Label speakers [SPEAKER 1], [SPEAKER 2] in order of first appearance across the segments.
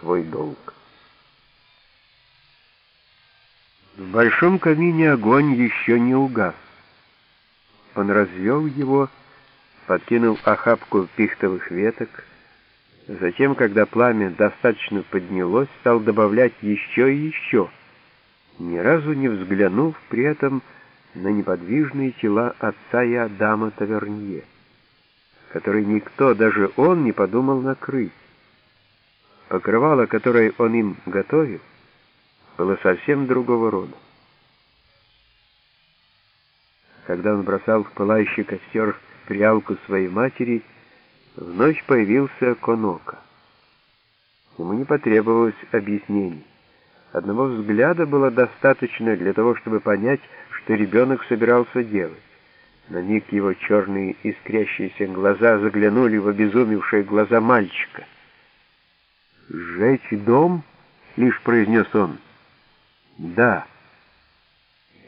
[SPEAKER 1] свой долг. В большом камине огонь еще не угас. Он развел его, подкинул охапку пихтовых веток, затем, когда пламя достаточно поднялось, стал добавлять еще и еще, ни разу не взглянув при этом на неподвижные тела отца и Адама Тавернье, который никто, даже он, не подумал накрыть. Покрывало, которое он им готовил, было совсем другого рода. Когда он бросал в пылающий костер прялку своей матери, в ночь появился Конока. Ему не потребовалось объяснений. Одного взгляда было достаточно для того, чтобы понять, что ребенок собирался делать. На миг его черные искрящиеся глаза заглянули в обезумевшие глаза мальчика. «Сжечь дом?» — лишь произнес он. Да.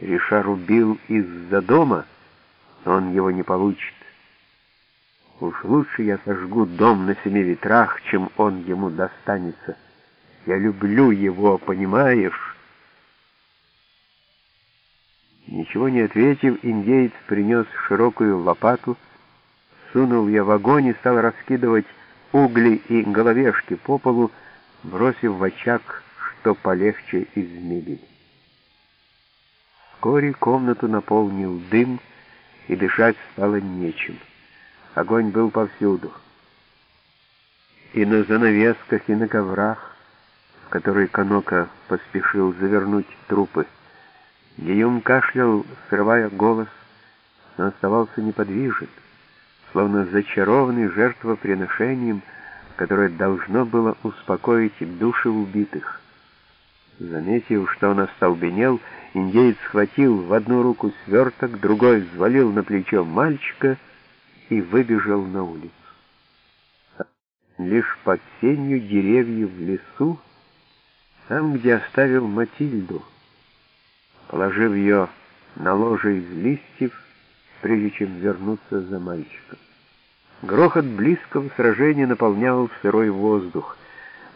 [SPEAKER 1] Ришар убил из-за дома, но он его не получит. Уж лучше я сожгу дом на семи ветрах, чем он ему достанется. Я люблю его, понимаешь? Ничего не ответив, индеец принес широкую лопату, сунул ее в огонь и стал раскидывать угли и головешки по полу, бросив в очаг что полегче из мебели. Вскоре комнату наполнил дым, и дышать стало нечем. Огонь был повсюду. И на занавесках, и на коврах, в которые Канока поспешил завернуть трупы. Гийом кашлял, срывая голос, но оставался неподвижен, словно зачарованный жертвоприношением, которое должно было успокоить души убитых. Заметив, что он остолбенел, индеец схватил в одну руку сверток, другой взвалил на плечо мальчика и выбежал на улицу. Лишь под сенью деревьев в лесу, там, где оставил Матильду, положив ее на ложе из листьев, прежде чем вернуться за мальчиком. Грохот близкого сражения наполнял сырой воздух —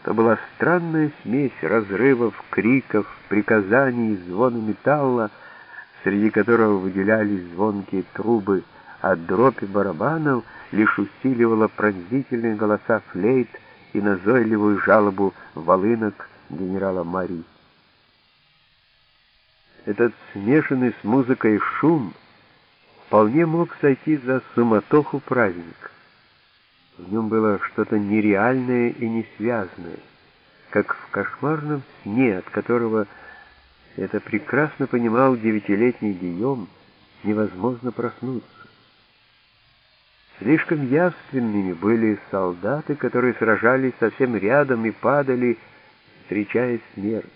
[SPEAKER 1] то была странная смесь разрывов, криков, приказаний, звона металла, среди которого выделялись звонкие трубы, а дробь барабанов лишь усиливала пронзительные голоса флейт и назойливую жалобу волынок генерала Мари. Этот смешанный с музыкой шум вполне мог сойти за суматоху праздника. В нем было что-то нереальное и несвязное, как в кошмарном сне, от которого, это прекрасно понимал девятилетний Гийом, невозможно проснуться. Слишком явственными были солдаты, которые сражались совсем рядом и падали, встречая смерть.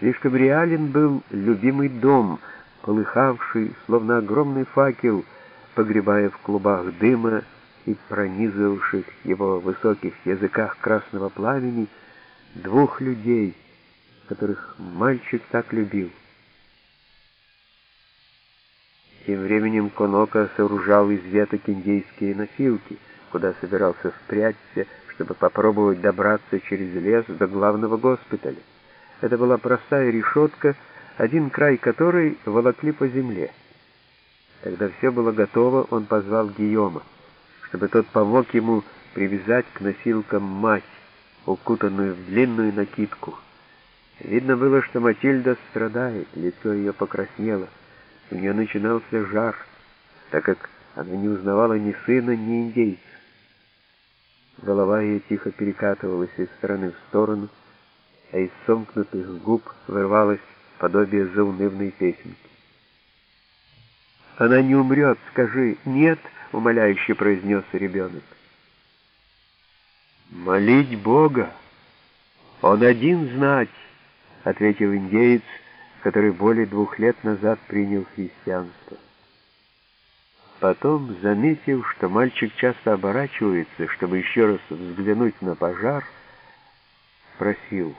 [SPEAKER 1] Слишком реален был любимый дом, полыхавший, словно огромный факел, погребая в клубах дыма и пронизывавших его высоких языках красного пламени двух людей, которых мальчик так любил. Тем временем Конока сооружал из веток индейские носилки, куда собирался спрятаться, чтобы попробовать добраться через лес до главного госпиталя. Это была простая решетка, один край которой волокли по земле. Когда все было готово, он позвал Гийома чтобы тот помог ему привязать к носилкам мать, укутанную в длинную накидку. Видно было, что Матильда страдает, лицо ее покраснело, у нее начинался жар, так как она не узнавала ни сына, ни индейца. Голова ее тихо перекатывалась из стороны в сторону, а из сомкнутых губ вырвалось подобие заунывной песенки. «Она не умрет, скажи, нет!» — умоляюще произнес ребенок. «Молить Бога! Он один знать!» — ответил индеец, который более двух лет назад принял христианство. Потом, заметив, что мальчик часто оборачивается, чтобы еще раз взглянуть на пожар, спросил,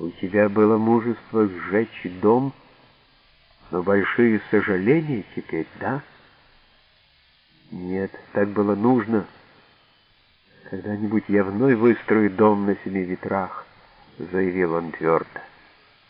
[SPEAKER 1] «У тебя было мужество сжечь дом, но большие сожаления теперь, да?» Нет, так было нужно. «Когда-нибудь я вновь выстрою дом на семи ветрах», — заявил он твердо.